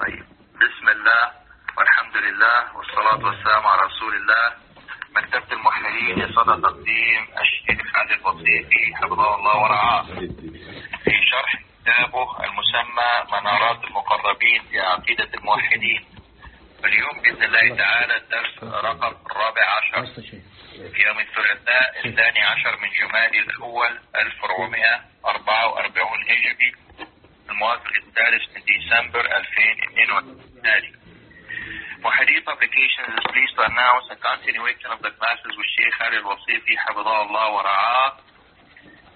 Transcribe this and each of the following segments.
طيب. بسم الله والحمد لله والصلاة والسلام على رسول الله. مكتبة الموحدين يصدى تقديم الشيخ علي البصيري حفظه الله ورعاه. في شرح كتابه المسمى منارات المقربين لعقيدة الموحدين. اليوم بإذن الله تعالى الدرس رقم الرابع عشر. في يوم الثلاثاء الثاني عشر من جمادي الأول 1444 هجري. الموافق الثالث من ديسمبر 2022 Wahidi Publications is pleased to announce a continuation of the classes with Sheikh Ali al-Wasifi Habibullah wa Ra'ah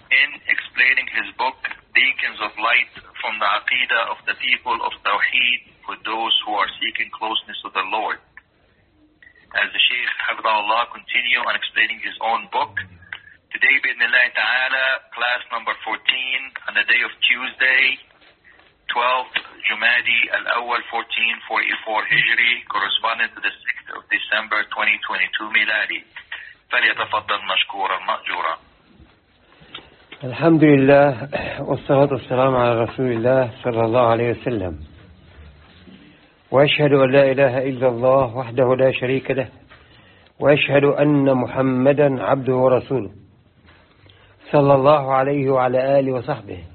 in explaining his book Beacons of Light from the Aqidah of the people of Tawheed for those who are seeking closeness to the Lord. As the Sheikh Habibullah continue on explaining his own book, today Bidnillah Ta'ala, class number 14 on the day of Tuesday, 12th Jumadi al-Awwal 1444 Hijri corresponding to the 6th of December 2022 Miladi. فليتفضل مشكورا مأجورا. الحمد لله والصلاة والسلام على رسول الله صلى الله عليه وسلم وأشهد أن لا إله إلا الله وحده لا شريك له وأشهد أن محمدا عبده ورسوله صلى الله عليه وعلى آله وصحبه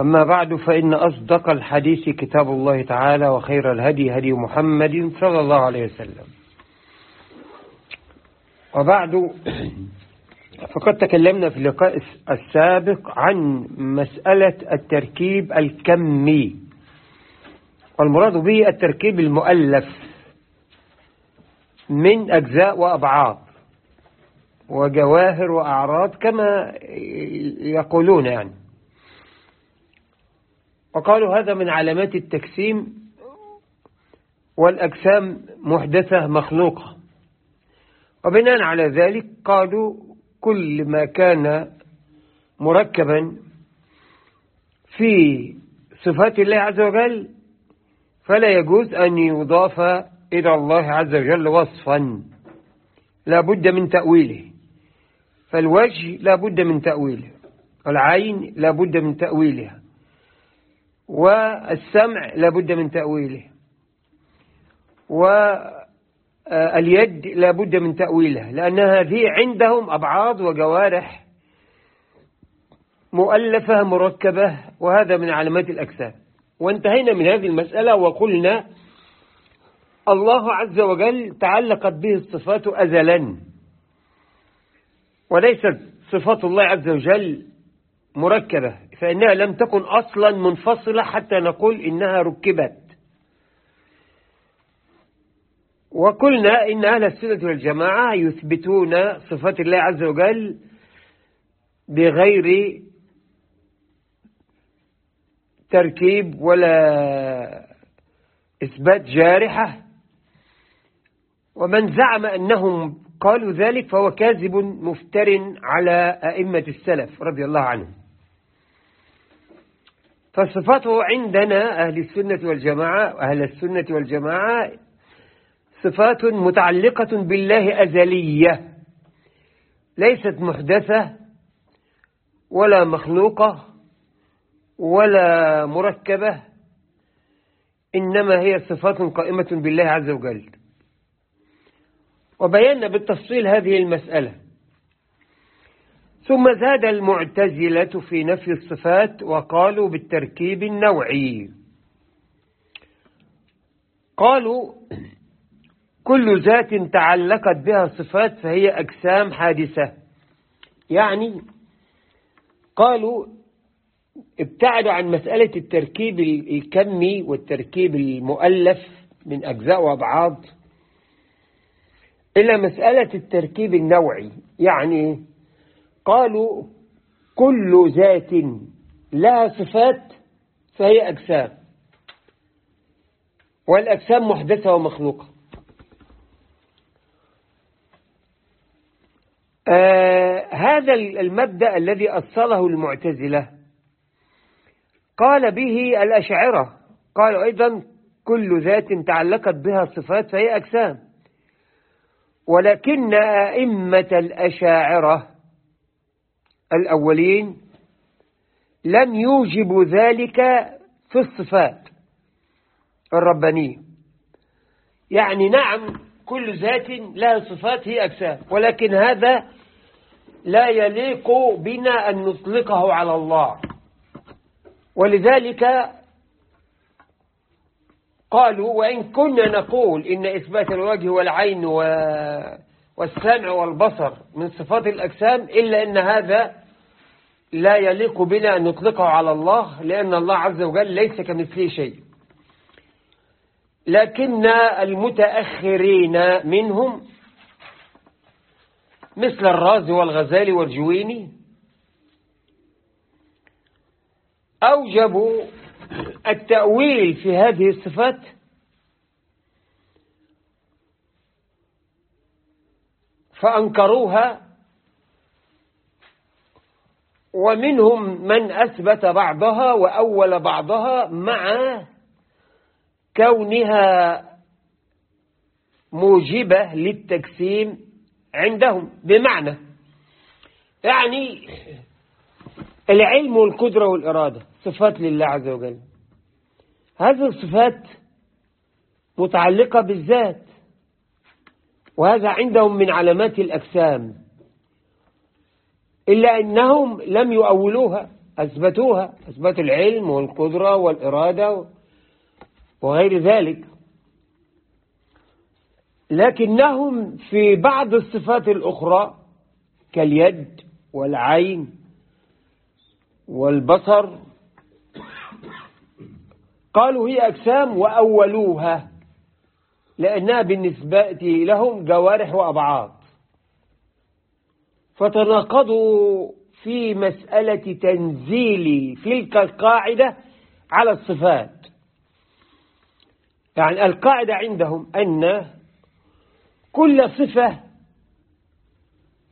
أما بعد فإن أصدق الحديث كتاب الله تعالى وخير الهدي هدي محمد صلى الله عليه وسلم. وبعد فقد تكلمنا في اللقاء السابق عن مسألة التركيب الكمي. والمراد به التركيب المؤلف من أجزاء وأبعاد وجواهر وأعراض كما يقولون يعني. وقالوا هذا من علامات التجسيم والأجسام محدثة مخلوقة. وبناء على ذلك قالوا كل ما كان مركبا في صفات الله عز وجل فلا يجوز أن يضاف إلى الله عز وجل وصفا. لا بد من تأويله. فالوجه لا بد من تأويله. العين لا بد من تأويلها. والسمع لا بد من تأويله. واليد لا بد من تأويلها لأن هذه عندهم أبعاض وجوارح مؤلفة مركبة وهذا من علامات الأجسام وانتهينا من هذه المسألة وقلنا الله عز وجل تعلقت به الصفات أزلا وليست صفات الله عز وجل مركبة فإنها لم تكن أصلا منفصلة حتى نقول إنها ركبت. وقلنا إن أهل السنة والجماعة يثبتون صفات الله عز وجل بغير تركيب ولا إثبات جارحة. ومن زعم أنهم قالوا ذلك فهو كاذب مفتر على أئمة السلف رضي الله عنهم. فصفاته عندنا أهل السنة والجماعة أهل السنة والجماعة صفات متعلقة بالله أزلية ليست محدثة ولا مخلوقة ولا مركبة إنما هي صفات قائمة بالله عز وجل. وبينا بالتفصيل هذه المسألة. ثم زاد المعتزلة في نفي الصفات وقالوا بالتركيب النوعي. قالوا كل ذات تعلقت بها صفات فهي أجسام حادثة. يعني قالوا ابتعدوا عن مسألة التركيب الكمي والتركيب المؤلف من أجزاء وأبعاد إلى مسألة التركيب النوعي. يعني قالوا كل ذات لها صفات فهي أجسام. والأجسام محدثة ومخلوقة. آه هذا المبدأ الذي أصله المعتزلة. قال به الأشعرة. قالوا أيضا كل ذات تعلقت بها صفات فهي أجسام. ولكن أئمة الأشاعرة الأولين لم يوجبوا ذلك في الصفات الربانية. يعني نعم كل ذات لها صفات هي أجسام ولكن هذا لا يليق بنا أن نطلقه على الله. ولذلك قالوا وإن كنا نقول إن إثبات الوجه والعين والسمع والبصر من صفات الأجسام إلا أن هذا لا يليق بنا أن نطلقه على الله لأن الله عز وجل ليس كمثله شيء. لكن المتأخرين منهم مثل الرازي والغزالي والجويني أوجبوا التأويل في هذه الصفات فأنكروها ومنهم من أثبت بعضها وأول بعضها مع كونها موجبة للتقسيم عندهم بمعنى يعني العلم والقدرة والإرادة صفات لله عز وجل. هذه الصفات متعلقة بالذات. وهذا عندهم من علامات الأجسام. إلا أنهم لم يؤولوها أثبتوها أثبتوا العلم والقدرة والإرادة وغير ذلك. لكنهم في بعض الصفات الأخرى كاليد والعين والبصر قالوا هي أجسام وأولوها. لأنها بالنسبة لهم جوارح وأبعاد. فتناقضوا في مسألة تنزيل تلك القاعدة على الصفات. يعني القاعدة عندهم أن كل صفة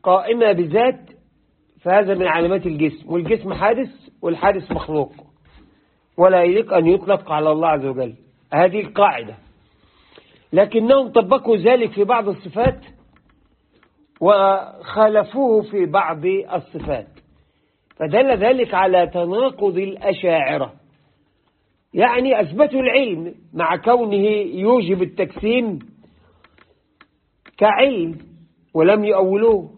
قائمة بذات فهذا من علامات الجسم والجسم حادث والحادث مخلوق ولا يليق أن يطلق على الله عز وجل. هذه القاعدة. لكنهم طبقوا ذلك في بعض الصفات وخالفوه في بعض الصفات. فدل ذلك على تناقض الأشاعرة. يعني أثبتوا العلم مع كونه يوجب التقسيم كعلم ولم يؤولوه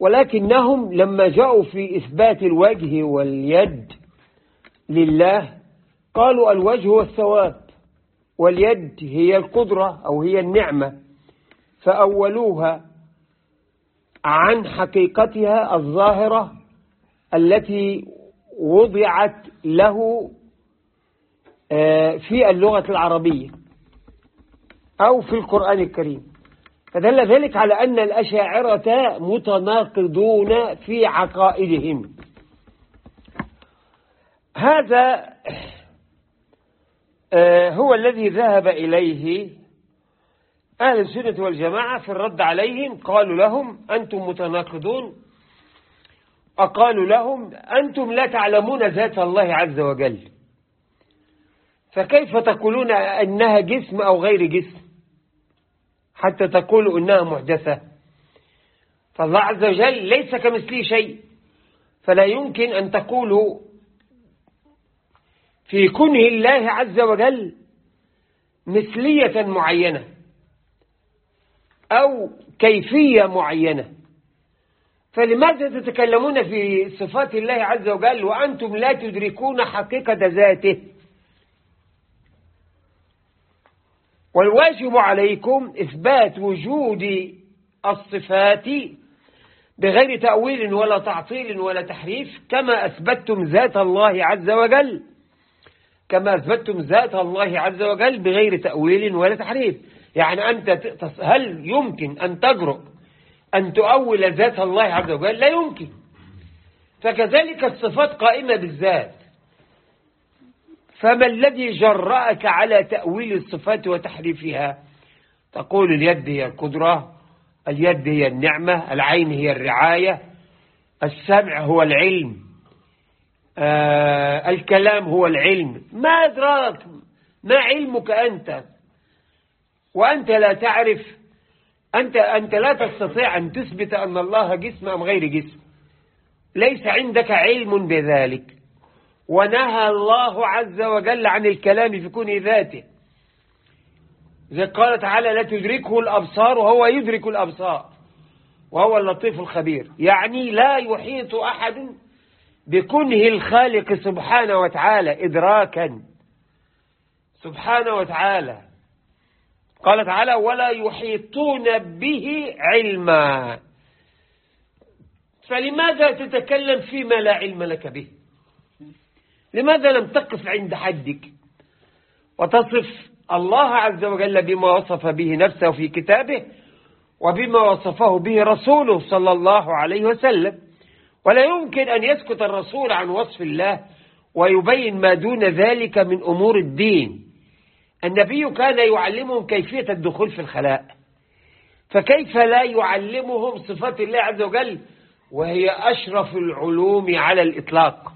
ولكنهم لما جاءوا في إثبات الوجه واليد لله قالوا الوجه هو الثواب. واليد هي القدرة أو هي النعمة فأولوها عن حقيقتها الظاهرة التي وضعت له آه، في اللغة العربية أو في القرآن الكريم. فدل ذلك على أن الأشاعرة متناقضون في عقائدهم. هذا هو الذي ذهب إليه أهل السنة والجماعة في الرد عليهم قالوا لهم أنتم متناقضون. أقالوا لهم أنتم لا تعلمون ذات الله عز وجل. فكيف تقولون أنها جسم أو غير جسم؟ حتى تقولوا أنها محدثة. فالله عز وجل ليس كمثله شيء. فلا يمكن أن تقولوا في كنه الله عز وجل مثلية معينة أو كيفية معينة. فلماذا تتكلمون في صفات الله عز وجل وأنتم لا تدركون حقيقة ذاته؟ والواجب عليكم إثبات وجود الصفات بغير تأويل ولا تعطيل ولا تحريف كما أثبتتم ذات الله عز وجل. كما أثبتتم ذات الله عز وجل بغير تأويل ولا تحريف. يعني أنت هل يمكن أن تجرؤ أن تؤول ذات الله عز وجل؟ لا يمكن. فكذلك الصفات قائمة بالذات. فما الذي جرأك على تأويل الصفات وتحريفها؟ تقول اليد هي القدرة اليد هي النعمة العين هي الرعاية السمع هو العلم. آه الكلام هو العلم. ما أدراك ما علمك أنت؟ وأنت لا تعرف أنت, أنت لا تستطيع أن تثبت أن الله جسم أم غير جسم. ليس عندك علم بذلك. ونهى الله عز وجل عن الكلام في كون ذاته. زي قال تعالى لا تدركه الأبصار وهو يدرك الأبصار. وهو اللطيف الخبير. يعني لا يحيط أحد بكنه الخالق سبحانه وتعالى إدراكا. سبحانه وتعالى. قال تعالى ولا يحيطون به علما. فلماذا تتكلم فيما لا علم لك به؟ لماذا لم تقف عند حدك؟ وتصف الله عز وجل بما وصف به نفسه في كتابه وبما وصفه به رسوله صلى الله عليه وسلم. ولا يمكن أن يسكت الرسول عن وصف الله ويبين ما دون ذلك من أمور الدين. النبي كان يعلمهم كيفية الدخول في الخلاء. فكيف لا يعلمهم صفات الله عز وجل؟ وهي أشرف العلوم على الإطلاق.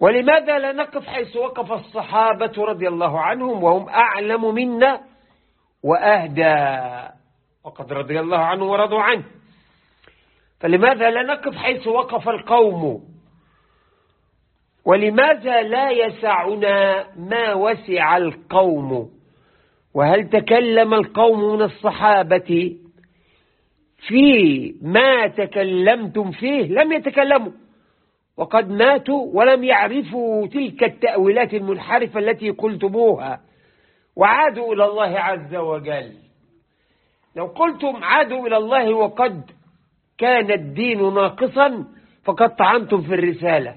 ولماذا لا نقف حيث وقف الصحابة رضي الله عنهم وهم أعلم منا وأهدى؟ وقد رضي الله عنه ورضوا عنه. فلماذا لا نقف حيث وقف القوم؟ ولماذا لا يسعنا ما وسع القوم؟ وهل تكلم القوم من الصحابة؟ في ما تكلمتم فيه لم يتكلموا. وقد ماتوا ولم يعرفوا تلك التأويلات المنحرفة التي قلتموها. وعادوا إلى الله عز وجل. لو قلتم عادوا إلى الله وقد كان الدين ناقصا فقد طعنتم في الرسالة.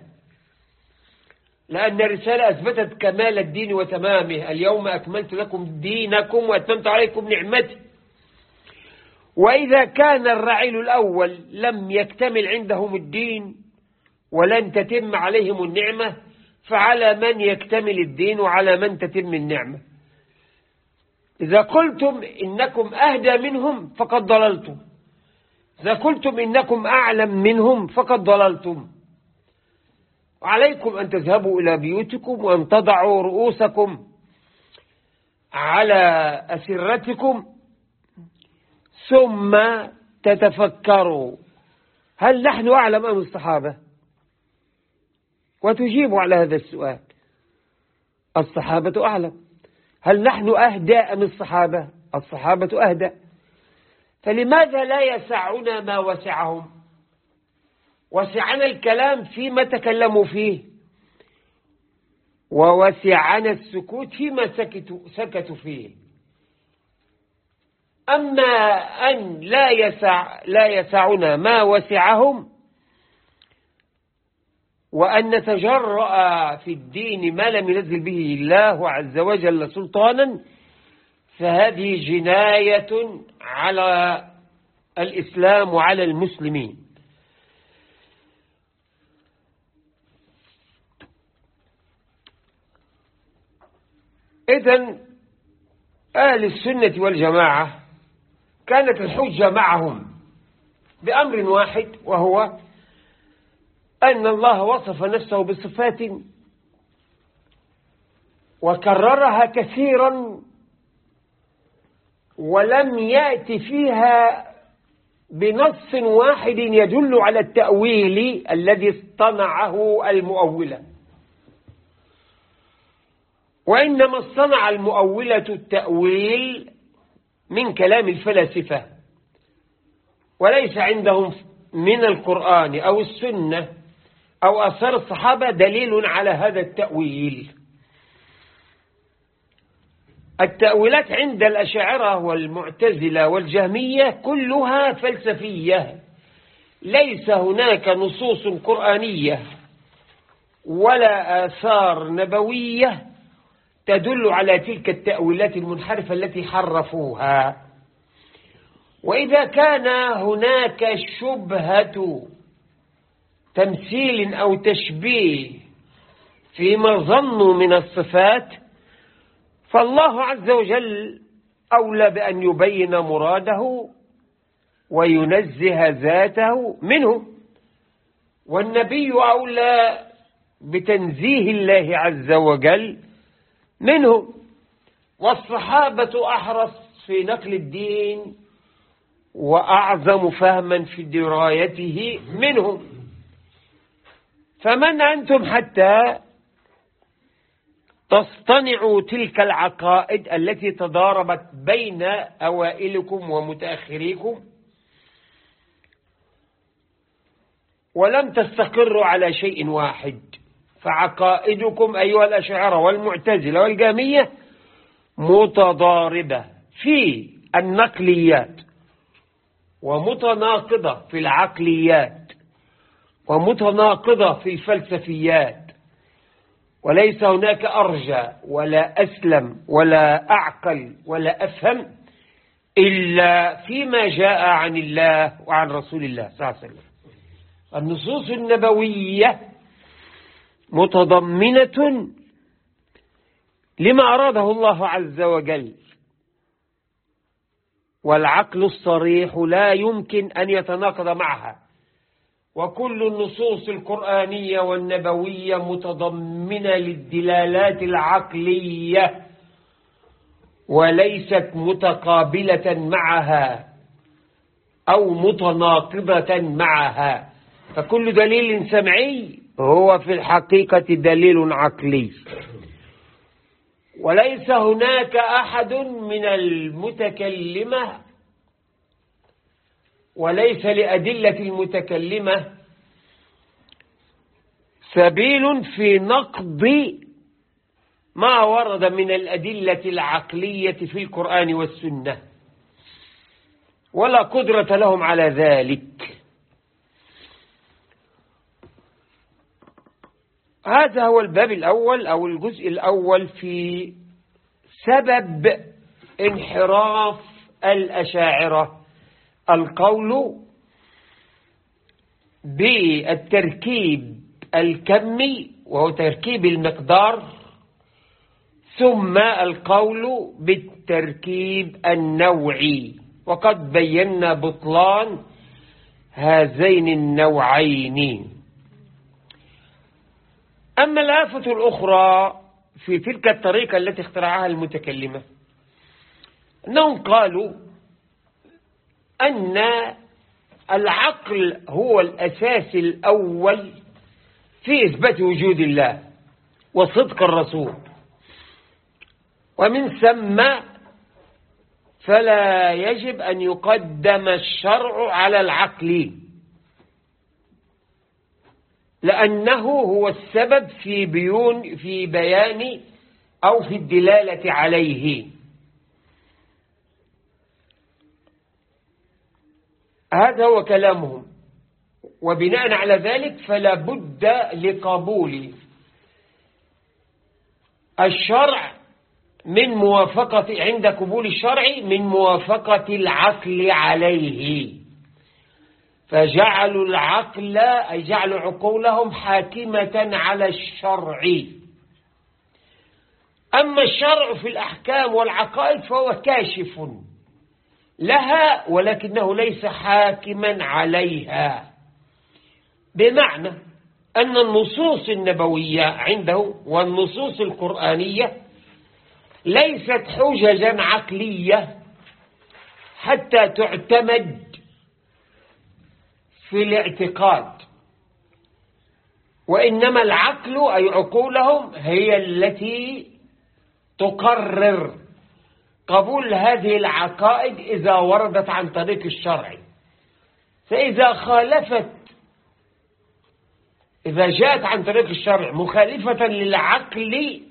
لأن الرسالة أثبتت كمال الدين وتمامه. اليوم أكملت لكم دينكم وأتممت عليكم نعمتي. وإذا كان الرعيل الأول لم يكتمل عندهم الدين ولن تتم عليهم النعمة فعلى من يكتمل الدين وعلى من تتم النعمة. إذا قلتم إنكم أهدى منهم فقد ضللتم. إذا قلتم إنكم أعلم منهم فقد ضللتم. وعليكم أن تذهبوا إلى بيوتكم وأن تضعوا رؤوسكم على أسرتكم ثم تتفكروا. هل نحن أعلم أم الصحابة؟ وتجيبوا على هذا السؤال. الصحابة أعلم. هل نحن أهدى أم الصحابة؟ الصحابة أهدى. فلماذا لا يسعنا ما وسعهم؟ وسعنا الكلام فيما تكلموا فيه. ووسعنا السكوت فيما سكتوا, سكتوا فيه. أما أن لا يسع لا يسعنا ما وسعهم وأن نتجرأ في الدين ما لم ينزل به الله عز وجل سلطانا فهذه جناية على الإسلام وعلى المسلمين. إذن أهل السنة والجماعة كانت الحجة معهم بأمر واحد وهو أن الله وصف نفسه بصفات وكررها كثيرا ولم يأتي فيها بنص واحد يدل على التأويل الذي اصطنعه المؤولة. وإنما اصطنع المؤولة التأويل من كلام الفلاسفة وليس عندهم من القرآن أو السنة أو أثار الصحابة دليل على هذا التأويل. التأويلات عند الأشاعرة والمعتزلة والجهمية كلها فلسفية. ليس هناك نصوص قرآنية ولا آثار نبوية تدل على تلك التأويلات المنحرفة التي حرفوها. وإذا كان هناك شبهة تمثيل أو تشبيه فيما ظنوا من الصفات فالله عز وجل أولى بأن يبين مراده وينزه ذاته منه. والنبي أولى بتنزيه الله عز وجل منه. والصحابة أحرص في نقل الدين وأعظم فهما في درايته منهم. فمن أنتم حتى تصطنع تلك العقائد التي تضاربت بين أوائلكم ومتأخريكم؟ ولم تستقروا على شيء واحد. فعقائدكم أيها الأشعار والمعتزلة والجامية متضاربة في النقليات ومتناقضة في العقليات ومتناقضة في الفلسفيات. وليس هناك أرجى ولا أسلم ولا أعقل ولا أفهم إلا فيما جاء عن الله وعن رسول الله صلى الله عليه وسلم. النصوص النبوية متضمنة لما أراده الله عز وجل. والعقل الصريح لا يمكن أن يتناقض معها. وكل النصوص القرآنية والنبوية متضمنة للدلالات العقلية وليست متقابلة معها أو متناقضة معها. فكل دليل سمعي هو في الحقيقة دليل عقلي. وليس هناك أحد من المتكلمة وليس لأدلة المتكلمة سبيل في نقض ما ورد من الأدلة العقلية في القرآن والسنة. ولا قدرة لهم على ذلك. هذا هو الباب الأول أو الجزء الأول في سبب انحراف الأشاعرة. القول بالتركيب الكمي وهو تركيب المقدار ثم القول بالتركيب النوعي. وقد بينا بطلان هذين النوعين. أما الآفة الأخرى في تلك الطريقة التي اخترعها المتكلمة أنهم قالوا أن العقل هو الأساس الأول في إثبات وجود الله وصدق الرسول. ومن ثم فلا يجب أن يقدم الشرع على العقل لأنه هو السبب في بيون في بيان أو في الدلالة عليه. هذا هو كلامهم. وبناء على ذلك فلا بد لقبول الشرع من موافقة عند قبول الشرع من موافقة العقل عليه. فجعلوا العقل أي جعلوا عقولهم حاكمة على الشرع. أما الشرع في الأحكام والعقائد فهو كاشف. لها ولكنه ليس حاكما عليها. بمعنى أن النصوص النبوية عنده والنصوص القرآنية ليست حججا عقلية حتى تعتمد في الاعتقاد وإنما العقل أي عقولهم هي التي تقرر. قبول هذه العقائد إذا وردت عن طريق الشرع. فإذا خالفت إذا جاءت عن طريق الشرع مخالفة للعقل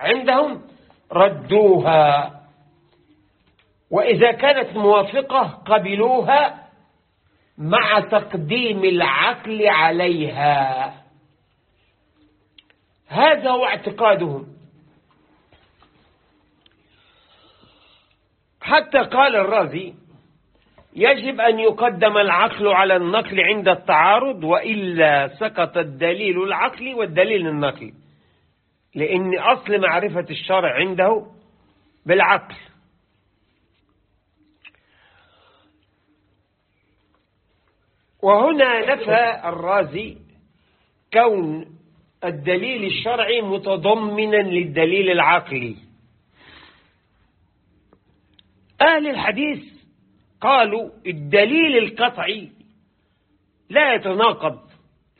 عندهم ردوها. وإذا كانت موافقة قبلوها مع تقديم العقل عليها. هذا هو اعتقادهم. حتى قال الرازي يجب أن يقدم العقل على النقل عند التعارض وإلا سقط الدليل العقلي والدليل النقلي لأن أصل معرفة الشرع عنده بالعقل. وهنا نفى الرازي كون الدليل الشرعي متضمنا للدليل العقلي. أهل الحديث قالوا الدليل القطعي لا يتناقض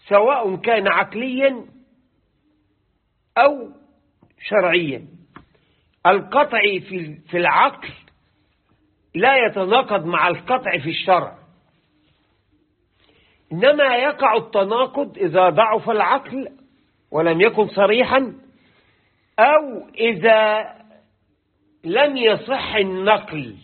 سواء كان عقليا أو شرعيا. القطع في في العقل لا يتناقض مع القطع في الشرع. إنما يقع التناقض إذا ضعف العقل ولم يكن صريحا أو إذا لم يصح النقل.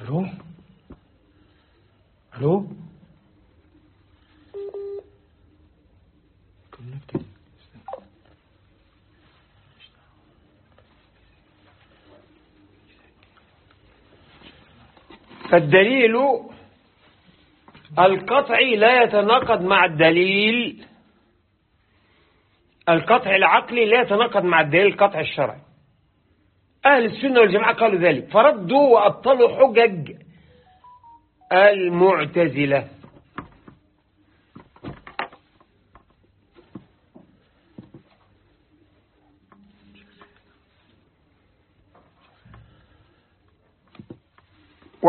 ألو؟ ألو؟ فالدليل القطعي لا يتناقض مع الدليل. القطع العقلي لا يتناقض مع الدليل القطع الشرعي. أهل السنة والجماعة قالوا ذلك. فردوا وأبطلوا حجج المعتزلة.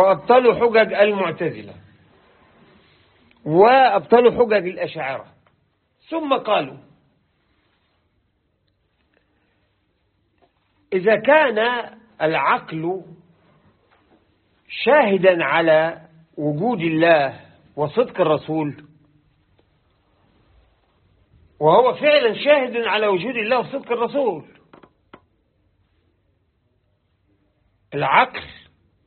وأبطلوا حجج المعتزلة. وأبطلوا حجج الأشاعرة ثم قالوا إذا كان العقل شاهدا على وجود الله وصدق الرسول وهو فعلا شاهد على وجود الله وصدق الرسول العقل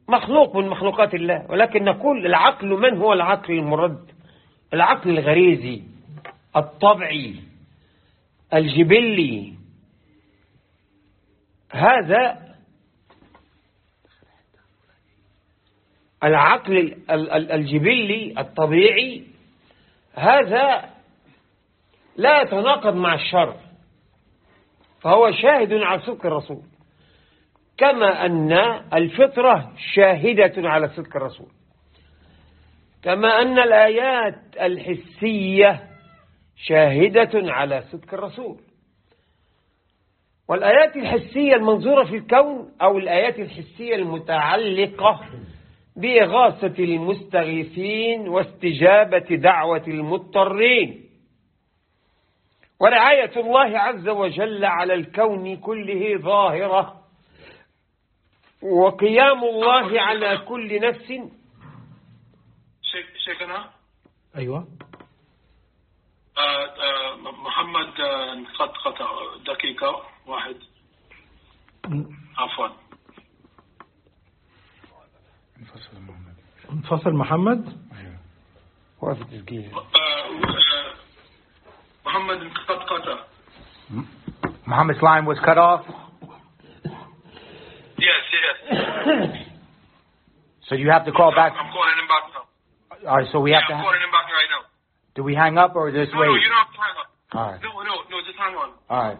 مخلوق من مخلوقات الله ولكن نقول العقل من هو العقل المرد؟ العقل الغريزي الطبعي الجبلي. هذا العقل الجبلي الطبيعي. هذا لا يتناقض مع الشرع فهو شاهد على صدق الرسول. كما أن الفطرة شاهدة على صدق الرسول. كما أن الآيات الحسية شاهدة على صدق الرسول. والآيات الحسية المنظورة في الكون أو الآيات الحسية المتعلقة بإغاثة المستغيثين واستجابة دعوة المضطرين. ورعاية الله عز وجل على الكون كله ظاهرة وقيام الله على كل نفس. شيخنا أيوه. آه، آه، محمد آه، قد قطع دقيقة واحد. عفوا. انفصل محمد. انفصل محمد؟ وقف التسجيل آه، آه، محمد قد قطع Muhammad's line was cut off. Yes, yes. so you have to call I'm, back. I'm calling him back now. All right, so we yeah, have to. I'm calling him back right now. Do we hang up or just no, wait? No, you don't have to hang up. All right. No, no, no, just hang on. All right.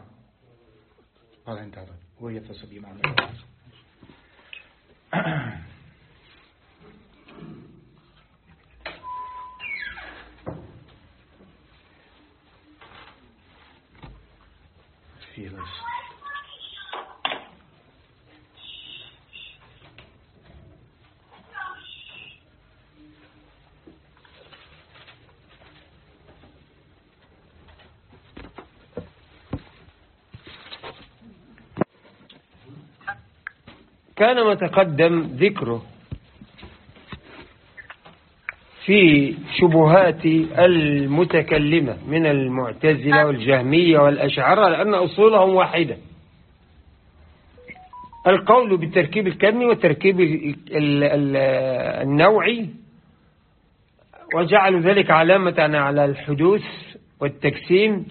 Fearless. كان ما تقدم ذكره في شبهات المتكلمة من المعتزلة والجهمية والأشعرة لأن أصولهم واحدة. القول بالتركيب الكمي والتركيب ال- ال- النوعي وجعلوا ذلك علامة على الحدوث والتجسيم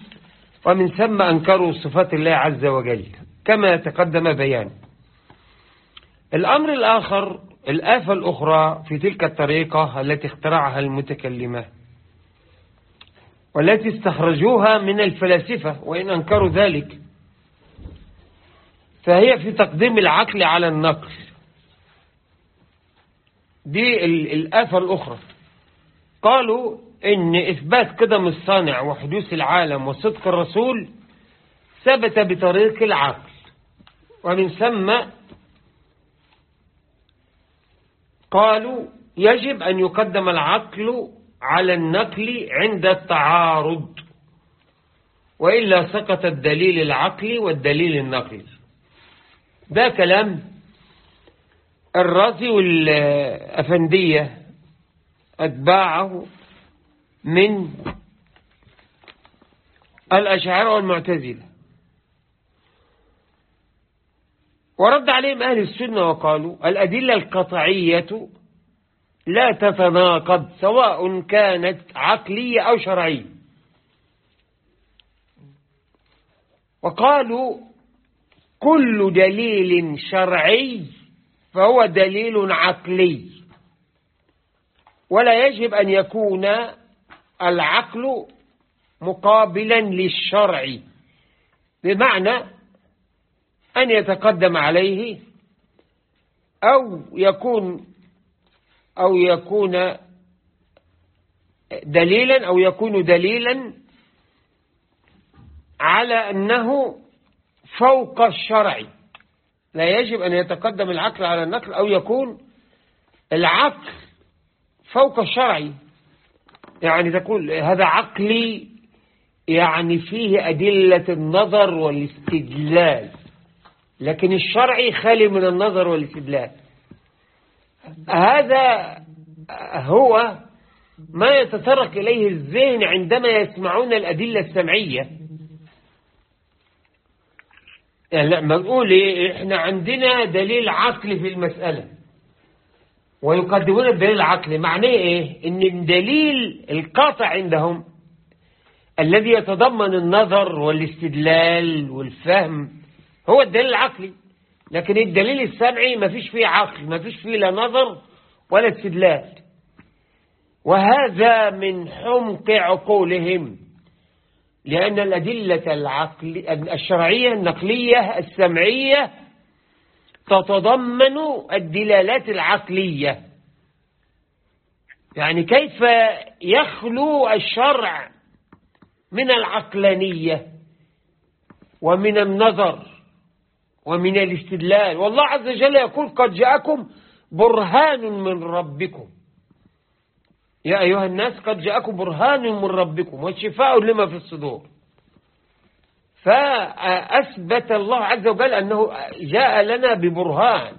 ومن ثم أنكروا صفات الله عز وجل. كما تقدم بيانه الأمر الآخر الآفة الأخرى في تلك الطريقة التي اخترعها المتكلمة. والتي استخرجوها من الفلاسفة وإن أنكروا ذلك. فهي في تقديم العقل على النقل. دي ال- الآفة الأخرى. قالوا إن إثبات قدم الصانع وحدوث العالم وصدق الرسول ثبت بطريق العقل. ومن ثم قالوا يجب أن يقدم العقل على النقل عند التعارض وإلا سقط الدليل العقلي والدليل النقلي. ده كلام الرازي والأفندية أتباعه من الأشاعرة والمعتزلة. ورد عليهم أهل السنة وقالوا الأدلة القطعية لا تتناقض سواء كانت عقلية أو شرعية. وقالوا كل دليل شرعي فهو دليل عقلي. ولا يجب أن يكون العقل مقابلا للشرع. بمعنى أن يتقدم عليه أو يكون أو يكون دليلا أو يكون دليلا على أنه فوق الشرع. لا يجب أن يتقدم العقل على النقل أو يكون العقل فوق الشرع. يعني تقول هذا عقلي يعني فيه أدلة النظر والاستدلال. لكن الشرعي خالي من النظر والاستدلال. هذا هو ما يتطرق إليه الذهن عندما يسمعون الأدلة السمعية. يعني لما نقول إحنا عندنا دليل عقلي في المسألة. ويقدمون الدليل العقلي. معناه إيه؟ إن الدليل القاطع عندهم الذي يتضمن النظر والاستدلال والفهم هو الدليل العقلي. لكن الدليل السمعي ما فيش فيه عقل ما فيش فيه لا نظر ولا استدلال. وهذا من حمق عقولهم لأن الأدلة العقل الشرعية النقلية السمعية تتضمن الدلالات العقلية. يعني كيف يخلو الشرع من العقلانية ومن النظر؟ ومن الاستدلال والله عز وجل يقول قد جاءكم برهان من ربكم. يا أيها الناس قد جاءكم برهان من ربكم والشفاء لما في الصدور. فأثبت الله عز وجل أنه جاء لنا ببرهان.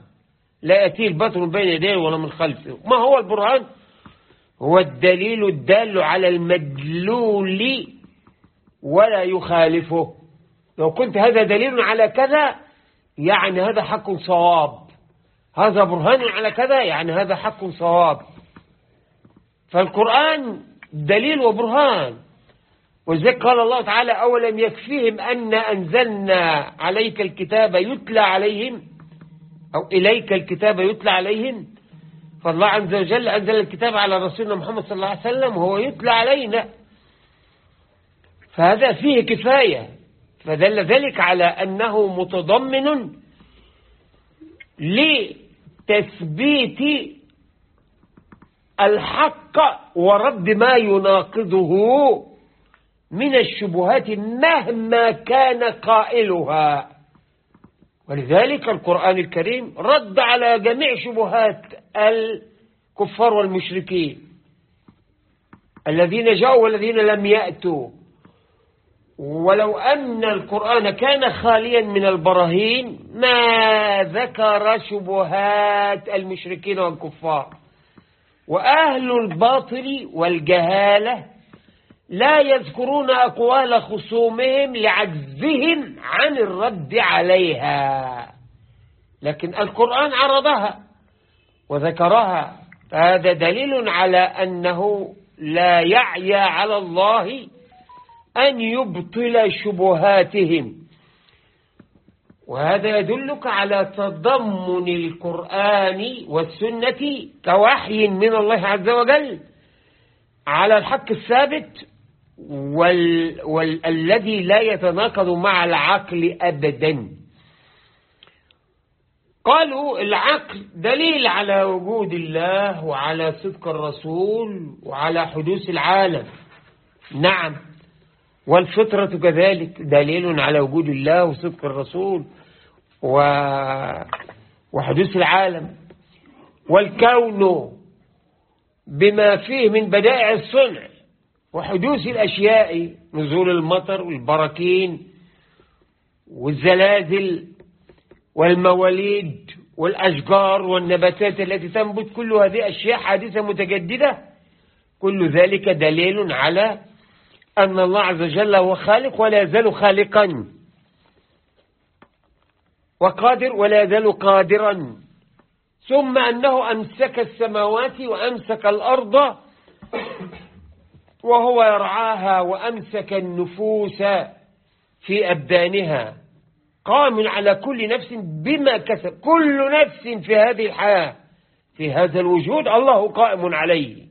لا يأتي البطر بين يديه ولا من خلفه. ما هو البرهان؟ هو الدليل الدال على المدلول ولا يخالفه. لو كنت هذا دليل على كذا يعني هذا حق صواب. هذا برهان على كذا يعني هذا حق صواب. فالقرآن دليل وبرهان. ولذلك قال الله تعالى أولم يكفيهم أن أنزلنا عليك الكتاب يتلى عليهم؟ أو إليك الكتاب يتلى عليهم؟ فالله عز وجل أنزل الكتاب على رسولنا محمد صلى الله عليه وسلم وهو يتلى علينا. فهذا فيه كفاية. فدل ذلك على أنه متضمن لتثبيت الحق ورد ما يناقضه من الشبهات مهما كان قائلها. ولذلك القرآن الكريم رد على جميع شبهات الكفار والمشركين. الذين جاءوا والذين لم يأتوا. ولو أن القرآن كان خاليا من البراهين ما ذكر شبهات المشركين والكفار. وأهل الباطل والجهالة لا يذكرون أقوال خصومهم لعجزهم عن الرد عليها. لكن القرآن عرضها وذكرها. هذا دليل على أنه لا يعيا على الله أن يبطل شبهاتهم. وهذا يدلك على تضمن القرآن والسنة كوحي من الله عز وجل على الحق الثابت والذي وال... لا يتناقض مع العقل أبدا. قالوا العقل دليل على وجود الله وعلى صدق الرسول وعلى حدوث العالم. نعم. والفطرة كذلك دليل على وجود الله وصدق الرسول و... وحدوث العالم. والكون بما فيه من بدائع الصنع وحدوث الأشياء نزول المطر والبراكين والزلازل والمواليد والأشجار والنباتات التي تنبت كل هذه أشياء حادثة متجددة. كل ذلك دليل على أن الله عز وجل هو خالق ولا يزال خالقا. وقادر ولا يزال قادرا. ثم أنه أمسك السماوات وأمسك الأرض وهو يرعاها وأمسك النفوس في أبدانها. قام على كل نفس بما كسب. كل نفس في هذه الحياة في هذا الوجود الله قائم عليه.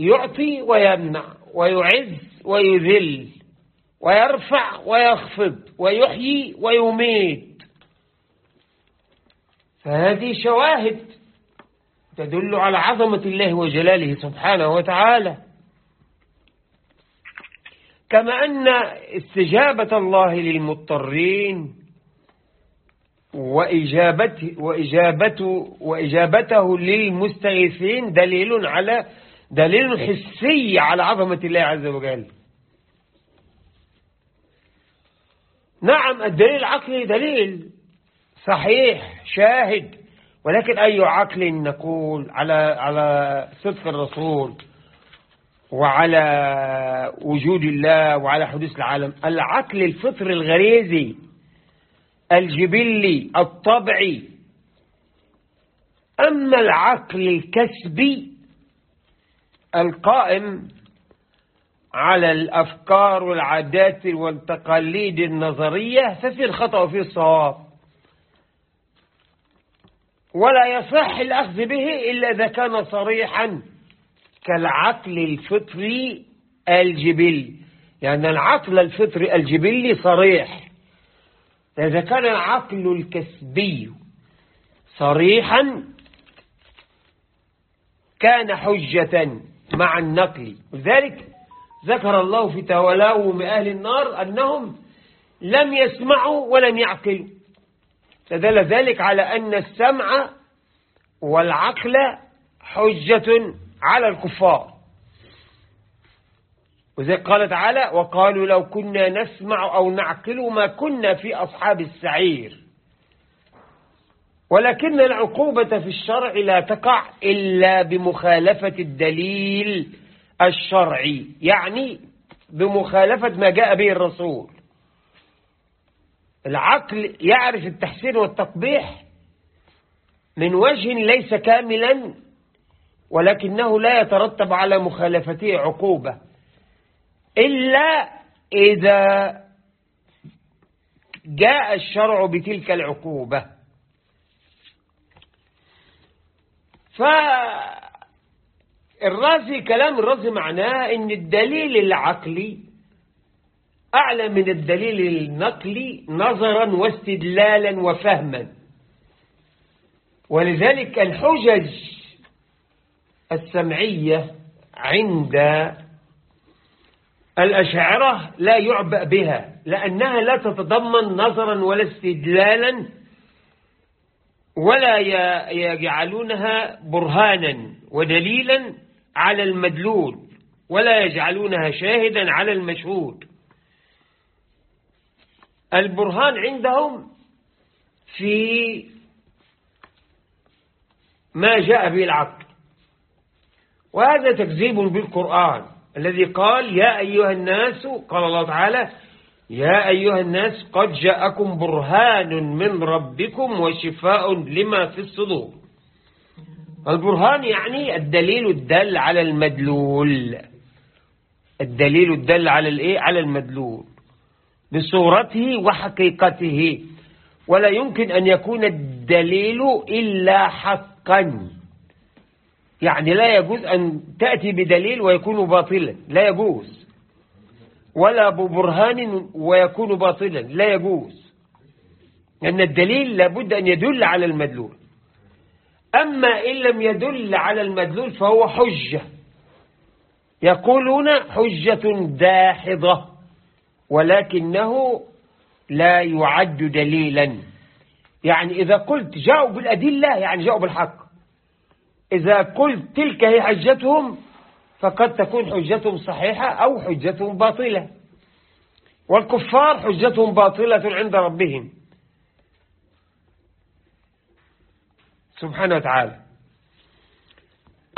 يعطي ويمنع ويعز ويذل ويرفع ويخفض ويحيي ويميت. فهذه شواهد تدل على عظمة الله وجلاله سبحانه وتعالى. كما أن استجابة الله للمضطرين وإجابته, وإجابته, وإجابته للمستغيثين دليل على دليل حسي على عظمة الله عز وجل. نعم الدليل العقلي دليل صحيح شاهد ولكن أي عقل نقول على على صدق الرسول وعلى وجود الله وعلى حدوث العالم. العقل الفطر الغريزي الجبلي الطبعي. أما العقل الكسبي القائم على الأفكار والعادات والتقاليد النظرية ففي الخطأ وفي الصواب. ولا يصح الأخذ به إلا إذا كان صريحا كالعقل الفطري الجبلي. يعني العقل الفطري الجبلي صريح. إذا كان العقل الكسبي صريحا كان حجة مع النقل. لذلك ذكر الله في تولوم أهل النار أنهم لم يسمعوا ولم يعقلوا. فدل ذلك على أن السمع والعقل حجة على الكفار. وذلك قال تعالى وقالوا لو كنا نسمع أو نعقل ما كنا في أصحاب السعير. ولكن العقوبة في الشرع لا تقع إلا بمخالفة الدليل الشرعي يعني بمخالفة ما جاء به الرسول. العقل يعرف التحسين والتقبيح من وجه ليس كاملا ولكنه لا يترتب على مخالفته عقوبة. إلا إذا جاء الشرع بتلك العقوبة. فالرازي كلام الرازي معناه إن الدليل العقلي أعلى من الدليل النقلي نظرا واستدلالا وفهما. ولذلك الحجج السمعية عند الأشاعرة لا يعبأ بها لأنها لا تتضمن نظرا ولا استدلالا ولا يجعلونها برهانا ودليلا على المدلول ولا يجعلونها شاهدا على المشهود. البرهان عندهم في ما جاء به العقل. وهذا تكذيب بالقرآن الذي قال يا أيها الناس قال الله تعالى يا أيها الناس قد جاءكم برهان من ربكم وشفاء لما في الصدور. البرهان يعني الدليل الدل على المدلول. الدليل الدل على الإيه؟ على المدلول. بصورته وحقيقته. ولا يمكن أن يكون الدليل إلا حقا. يعني لا يجوز أن تأتي بدليل ويكون باطلا. لا يجوز. ولا ببرهان ويكون باطلا لا يجوز. لأن الدليل لابد أن يدل على المدلول. أما إن لم يدل على المدلول فهو حجة. يقولون حجة داحضة ولكنه لا يعد دليلا. يعني إذا قلت جاءوا بالأدلة يعني جاءوا بالحق. إذا قلت تلك هي حجتهم فقد تكون حجتهم صحيحة أو حجتهم باطلة. والكفار حجتهم باطلة عند ربهم. سبحانه وتعالى.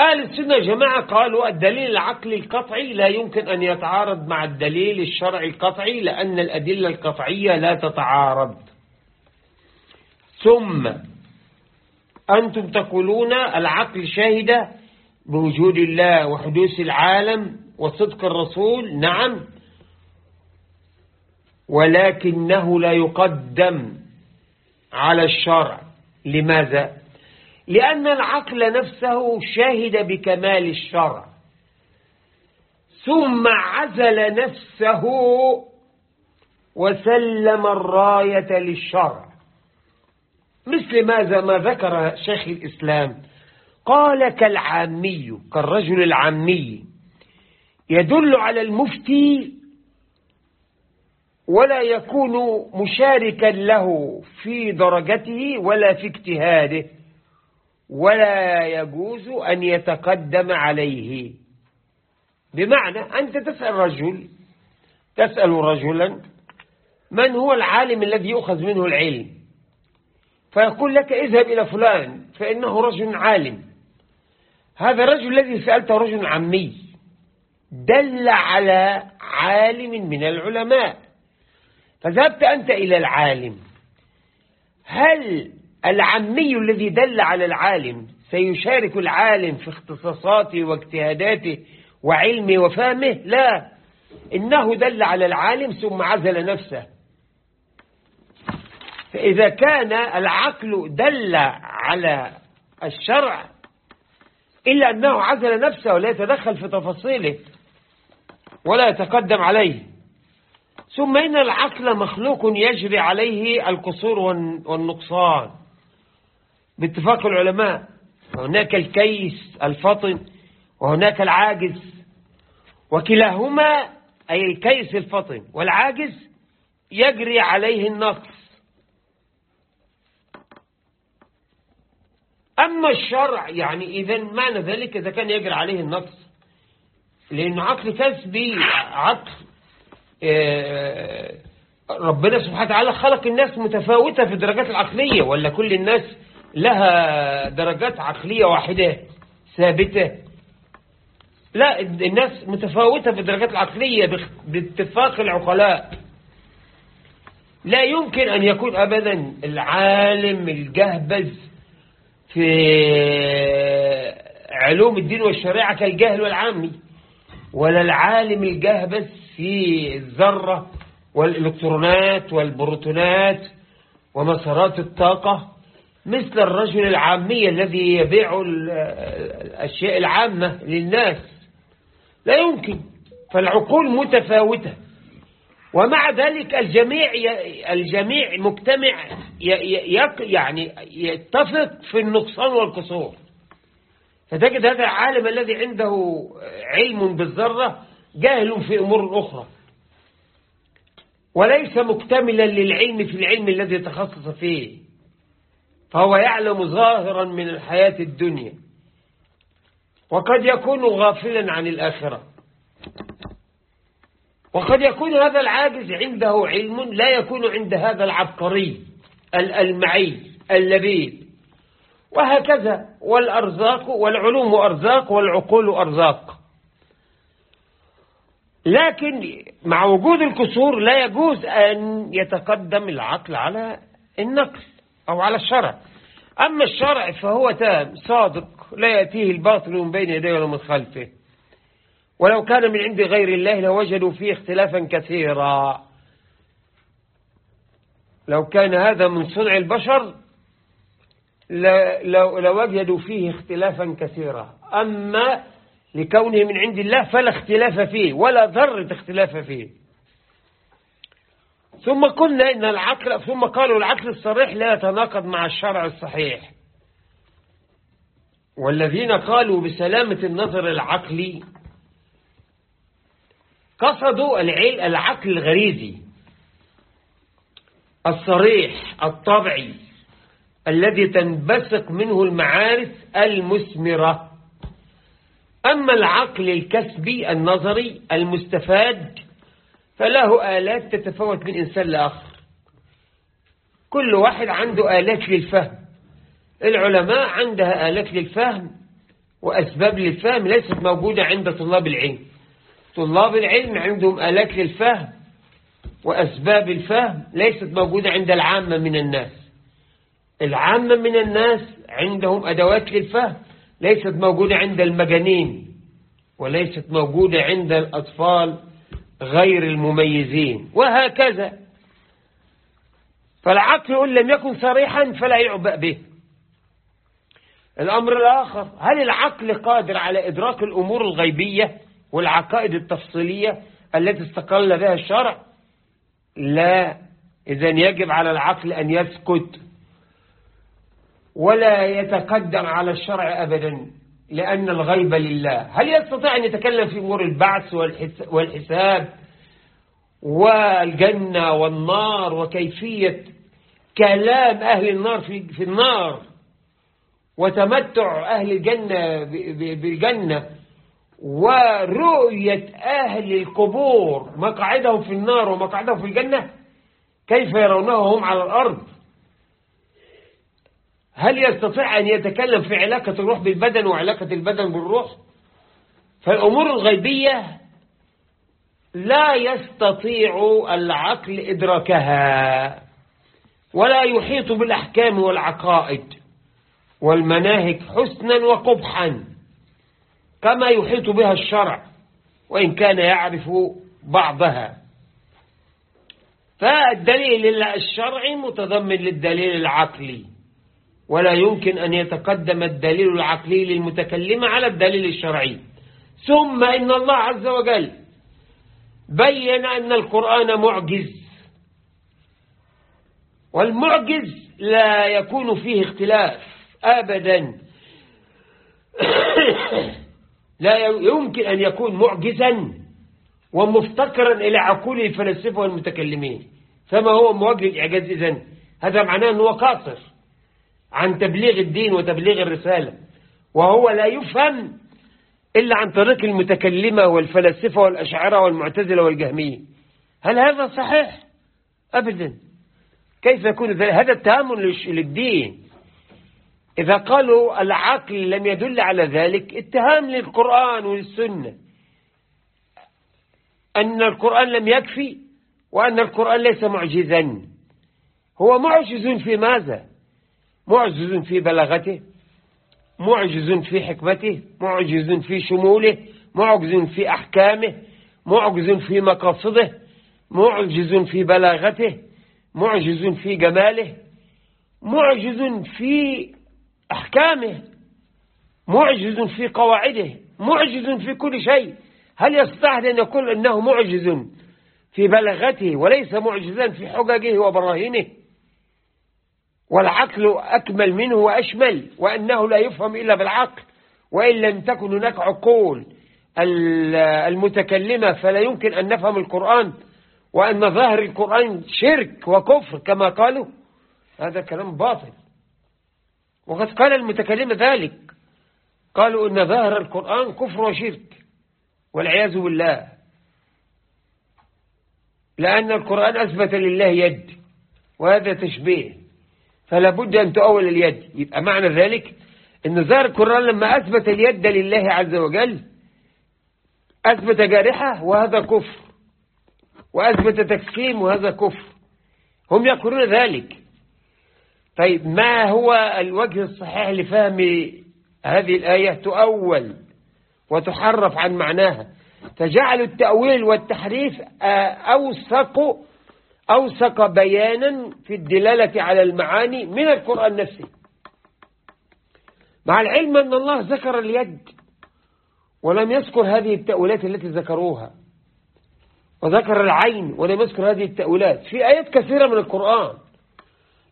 أهل السنة جماعة قالوا الدليل العقلي القطعي لا يمكن أن يتعارض مع الدليل الشرعي القطعي لأن الأدلة القطعية لا تتعارض. ثم أنتم تقولون العقل شاهد بوجود الله وحدوث العالم وصدق الرسول نعم. ولكنه لا يقدم على الشرع. لماذا؟ لأن العقل نفسه شاهد بكمال الشرع. ثم عزل نفسه وسلم الراية للشرع. مثل ماذا ما ذكر شيخ الإسلام قال كالعامي كالرجل العامي يدل على المفتي ولا يكون مشاركا له في درجته ولا في اجتهاده ولا يجوز أن يتقدم عليه. بمعنى أنت تسأل رجل تسأل رجلا من هو العالم الذي يؤخذ منه العلم؟ فيقول لك اذهب إلى فلان فإنه رجل عالم. هذا الرجل الذي سألته رجل عمي دل على عالم من العلماء. فذهبت أنت إلى العالم. هل العمي الذي دل على العالم سيشارك العالم في اختصاصاته واجتهاداته وعلمه وفهمه؟ لا. إنه دل على العالم ثم عزل نفسه. فإذا كان العقل دل على الشرع إلا أنه عزل نفسه ولا يتدخل في تفاصيله ولا يتقدم عليه. ثم إن العقل مخلوق يجري عليه القصور والنقصان. باتفاق العلماء هناك الكيس الفطن وهناك العاجز. وكلاهما أي الكيس الفطن والعاجز يجري عليه النقص. أما الشرع يعني إذا معنى ذلك إذا كان يجري عليه النقص لأنه عقل كسبي عقل آه، ربنا سبحانه وتعالى خلق الناس متفاوتة في الدرجات العقلية ولا كل الناس لها درجات عقلية واحدة ثابتة؟ لا الناس متفاوتة في الدرجات العقلية باتفاق العقلاء. لا يمكن أن يكون أبدا العالم الجهبذ في علوم الدين والشريعة كالجاهل والعامي ولا العالم الجهبذ في الذرة والإلكترونات والبروتونات ومسارات الطاقة مثل الرجل العامي الذي يبيع الأشياء العامة للناس. لا يمكن فالعقول متفاوتة. ومع ذلك الجميع الجميع مجتمع يعني يتفق في النقصان والقصور فتجد هذا العالم الذي عنده علم بالذرة جاهل في أمور أخرى. وليس مكتملا للعلم في العلم الذي تخصص فيه. فهو يعلم ظاهرا من الحياة الدنيا. وقد يكون غافلا عن الآخرة. وقد يكون هذا العاجز عنده علم لا يكون عند هذا العبقري المعي اللبيب. وهكذا والأرزاق والعلوم أرزاق والعقول أرزاق. لكن مع وجود الكسور لا يجوز أن يتقدم العقل على النقل أو على الشرع. أما الشرع فهو تام صادق لا يأتيه الباطل من بين يديه ولا من خلفه. ولو كان من عند غير الله لوجدوا فيه اختلافا كثيرا. لو كان هذا من صنع البشر لوجدوا فيه اختلافا كثيرا. أما لكونه من عند الله فلا اختلاف فيه ولا ذرة اختلاف فيه. ثم قلنا إن العقل ثم قالوا العقل الصريح لا يتناقض مع الشرع الصحيح. والذين قالوا بسلامة النظر العقلي قصدوا العقل الغريزي الصريح الطبعي الذي تنبثق منه المعارف المثمرة. أما العقل الكسبي النظري المستفاد فله آلات تتفاوت من إنسان لآخر. كل واحد عنده آلات للفهم. العلماء عندها آلات للفهم وأسباب للفهم ليست موجودة عند طلاب العلم. طلاب العلم عندهم آلات للفهم وأسباب الفهم ليست موجودة عند العامة من الناس. العامة من الناس عندهم أدوات للفهم ليست موجودة عند المجانين وليست موجودة عند الأطفال غير المميزين وهكذا. فالعقل إن لم يكن صريحا فلا يعبأ به. الأمر الآخر هل العقل قادر على إدراك الأمور الغيبية؟ والعقائد التفصيلية التي استقل بها الشرع لا إذا يجب على العقل أن يسكت ولا يتقدم على الشرع أبدا لأن الغيب لله. هل يستطيع أن يتكلم في أمور البعث والحساب والجنة والنار وكيفية كلام أهل النار في, في النار وتمتع أهل الجنة بالجنة؟ ورؤية أهل القبور مقعدهم في النار ومقعدهم في الجنة كيف يرونهم على الأرض؟ هل يستطيع أن يتكلم في علاقة الروح بالبدن وعلاقة البدن بالروح؟ فالأمور الغيبية لا يستطيع العقل إدراكها ولا يحيط بالأحكام والعقائد والمناهج حسنا وقبحا. كما يحيط بها الشرع وإن كان يعرف بعضها. فالدليل الشرعي متضمن للدليل العقلي ولا يمكن أن يتقدم الدليل العقلي للمتكلم على الدليل الشرعي. ثم إن الله عز وجل بين أن القرآن معجز والمعجز لا يكون فيه اختلاف أبدا. لا يمكن أن يكون معجزا ومفتقرا إلى عقول الفلاسفة والمتكلمين. فما هو مواجه الإعجاز إذن هذا معناه أنه قاصر عن تبليغ الدين وتبليغ الرسالة وهو لا يفهم إلا عن طريق المتكلمة والفلاسفة والأشعرة والمعتزلة والجهمية. هل هذا صحيح؟ أبدا. كيف يكون؟ هذا التأمل للدين. إذا قالوا العقل لم يدل على ذلك اتهام للقرآن وللسنة أن القرآن لم يكفي وأن القرآن ليس معجزا. هو معجز في ماذا؟ معجز في بلاغته معجز في حكمته معجز في شموله معجز في أحكامه معجز في مقاصده معجز في بلاغته معجز في جماله معجز في أحكامه معجز في قواعده معجز في كل شيء. هل يستطيع أن يقول أنه معجز في بلاغته وليس معجزا في حججه وبراهينه؟ والعقل أكمل منه وأشمل وأنه لا يفهم إلا بالعقل وإن لم تكن هناك عقول المتكلمة فلا يمكن أن نفهم القرآن وأن ظاهر القرآن شرك وكفر كما قالوا. هذا كلام باطل. وقد قال المتكلمة ذلك. قالوا إن ظاهر القرآن كفر وشرك والعياذ بالله. لأن القرآن أثبت لله يد وهذا تشبيه. فلا بد أن تؤول اليد. يبقى معنى ذلك أن ظاهر القرآن لما أثبت اليد لله عز وجل أثبت جارحة وهذا كفر وأثبت تكسيم وهذا كفر. هم يقولون ذلك. طيب ما هو الوجه الصحيح لفهم هذه الآية؟ تؤول وتحرف عن معناها. فجعل التأويل والتحريف أوثق أوثق بيانا في الدلالة على المعاني من القرآن نفسه. مع العلم أن الله ذكر اليد ولم يذكر هذه التأويلات التي ذكروها وذكر العين ولم يذكر هذه التأويلات. في آيات كثيرة من القرآن.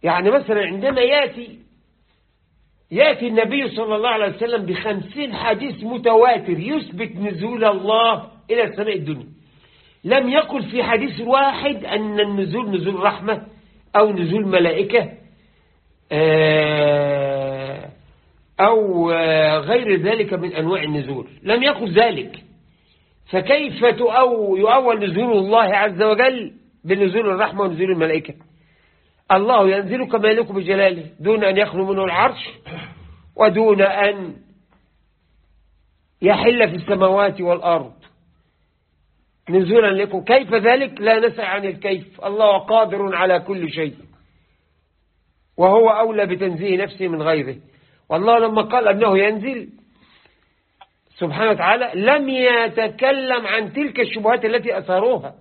يعني مثلا عندما يأتي يأتي النبي صلى الله عليه وسلم بخمسين حديث متواتر يثبت نزول الله إلى السماء الدنيا. لم يقل في حديث واحد أن النزول نزول رحمة أو نزول ملائكة آه، أو آه، غير ذلك من أنواع النزول. لم يقل ذلك. فكيف يؤول نزول الله عز وجل بنزول الرحمة ونزول الملائكة؟ الله ينزل كما يليق بجلاله دون أن يخلو منه العرش ودون أن يحل في السماوات والأرض. نزولا لكم. كيف ذلك؟ لا نسأل عن الكيف. الله قادر على كل شيء. وهو أولى بتنزيه نفسه من غيره. والله لما قال أنه ينزل سبحانه وتعالى لم يتكلم عن تلك الشبهات التي أثاروها.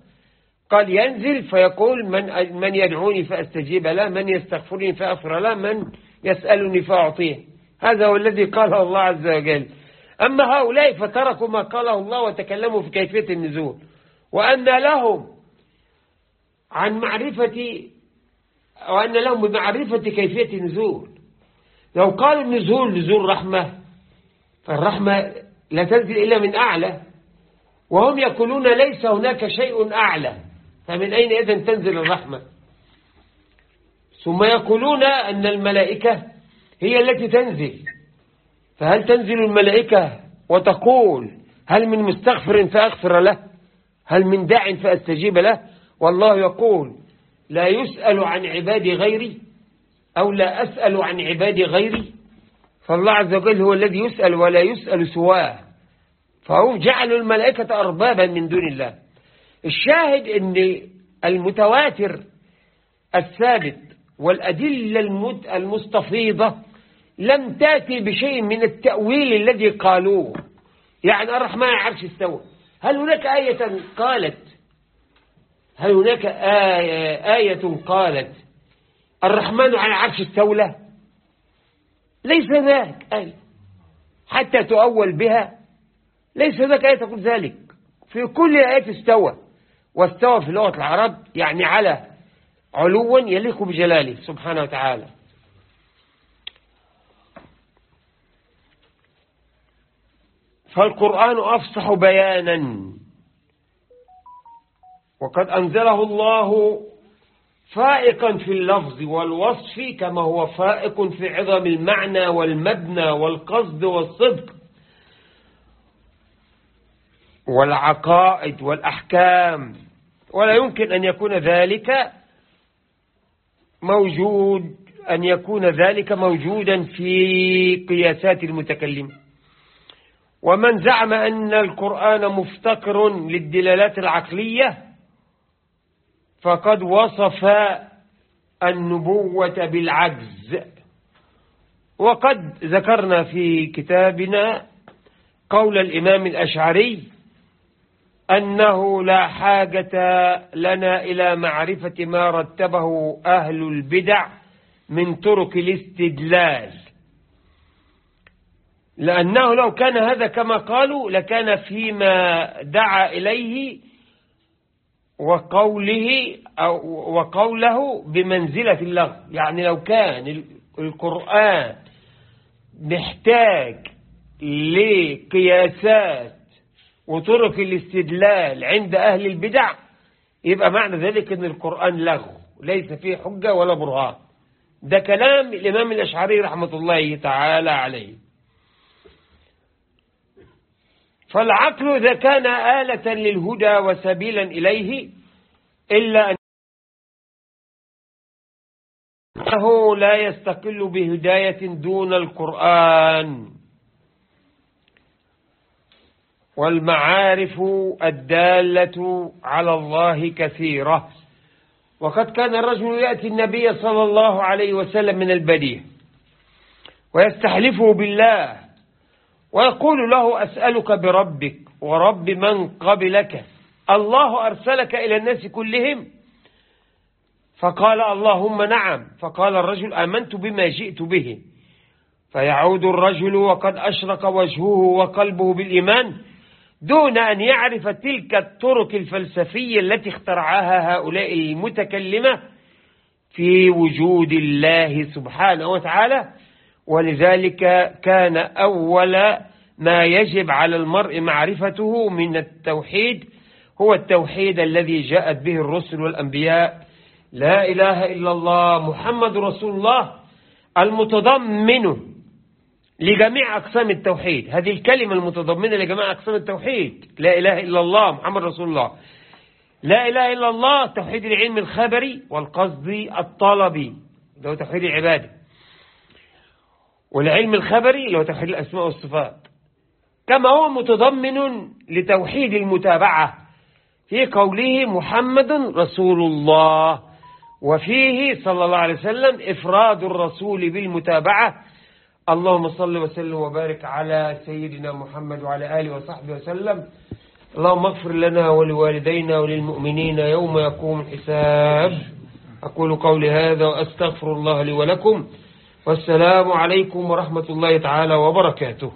قال ينزل فيقول من من يدعوني فأستجيب له من يستغفرني فأغفر له من يسألني فأعطيه. هذا هو الذي قاله الله عز وجل. أما هؤلاء فتركوا ما قاله الله وتكلموا في كيفية النزول. وأن لهم عن معرفة وأن لهم بمعرفة كيفية النزول. لو قالوا النزول نزول رحمة فالرحمة لا تنزل إلا من أعلى. وهم يقولون ليس هناك شيء أعلى. فمن أين إذن تنزل الرحمة؟ ثم يقولون أن الملائكة هي التي تنزل. فهل تنزل الملائكة وتقول هل من مستغفر فأغفر له؟ هل من داع فأستجيب له؟ والله يقول لا يسأل عن عبادي غيري أو لا أسأل عن عبادي غيري. فالله عز وجل هو الذي يسأل ولا يسأل سواه. فهم جعلوا الملائكة أربابا من دون الله. الشاهد أن المتواتر الثابت والأدلة المستفيضة لم تأتي بشيء من التأويل الذي قالوه. يعني الرحمن عرش استوى. هل هناك آية قالت هل هناك آية, آية قالت الرحمن على عرش استولى؟ ليس ذاك آية. حتى تؤول بها ليس ذاك آية تقول ذلك. في كل آية استوى. واستوى في لغة العرب يعني على علوا يليق بجلاله سبحانه وتعالى. فالقرآن أفصح بيانا. وقد أنزله الله فائقا في اللفظ والوصف كما هو فائق في عظم المعنى والمبنى والقصد والصدق. والعقائد والأحكام. ولا يمكن أن يكون ذلك موجود أن يكون ذلك موجودا في قياسات المتكلم. ومن زعم أن القرآن مفتقر للدلالات العقلية فقد وصف النبوة بالعجز. وقد ذكرنا في كتابنا قول الإمام الأشعري أنه لا حاجة لنا إلى معرفة ما رتبه أهل البدع من طرق الاستدلال. لأنه لو كان هذا كما قالوا لكان فيما دعا إليه وقوله أو وقوله بمنزلة اللغو يعني لو كان القرآن محتاج لقياسات وطرق الاستدلال عند أهل البدع يبقى معنى ذلك أن القرآن لغو ليس فيه حجة ولا برهان. ده كلام الإمام الأشعري رحمة الله تعالى عليه. فالعقل إذا كان آلة للهدى وسبيلا إليه إلا أنه لا يستقل بهداية دون القرآن. والمعارف الدالة على الله كثيرة. وقد كان الرجل يأتي النبي صلى الله عليه وسلم من البديه ويستحلفه بالله ويقول له أسألك بربك ورب من قبلك الله أرسلك إلى الناس كلهم؟ فقال اللهم نعم. فقال الرجل آمنت بما جئت به. فيعود الرجل وقد أشرق وجهه وقلبه بالإيمان دون أن يعرف تلك الطرق الفلسفية التي اخترعها هؤلاء المتكلمة في وجود الله سبحانه وتعالى ولذلك كان أول ما يجب على المرء معرفته من التوحيد هو التوحيد الذي جاءت به الرسل والأنبياء. لا إله إلا الله محمد رسول الله المتضمن لجميع أقسام التوحيد. هذه الكلمة المتضمنة لجميع أقسام التوحيد. لا إله إلا الله محمد رسول الله. لا إله إلا الله توحيد العلم الخبري والقصد الطلبي ده هو توحيد العبادة. والعلم الخبري اللي هو توحيد الأسماء والصفات. كما هو متضمن لتوحيد المتابعة. في قوله محمد رسول الله. وفيه صلى الله عليه وسلم إفراد الرسول بالمتابعة. اللهم صل وسلم وبارك على سيدنا محمد وعلى آله وصحبه وسلم. اللهم اغفر لنا ولوالدينا وللمؤمنين يوم يقوم الحساب. أقول قولي هذا وأستغفر الله لي ولكم. والسلام عليكم ورحمة الله تعالى وبركاته.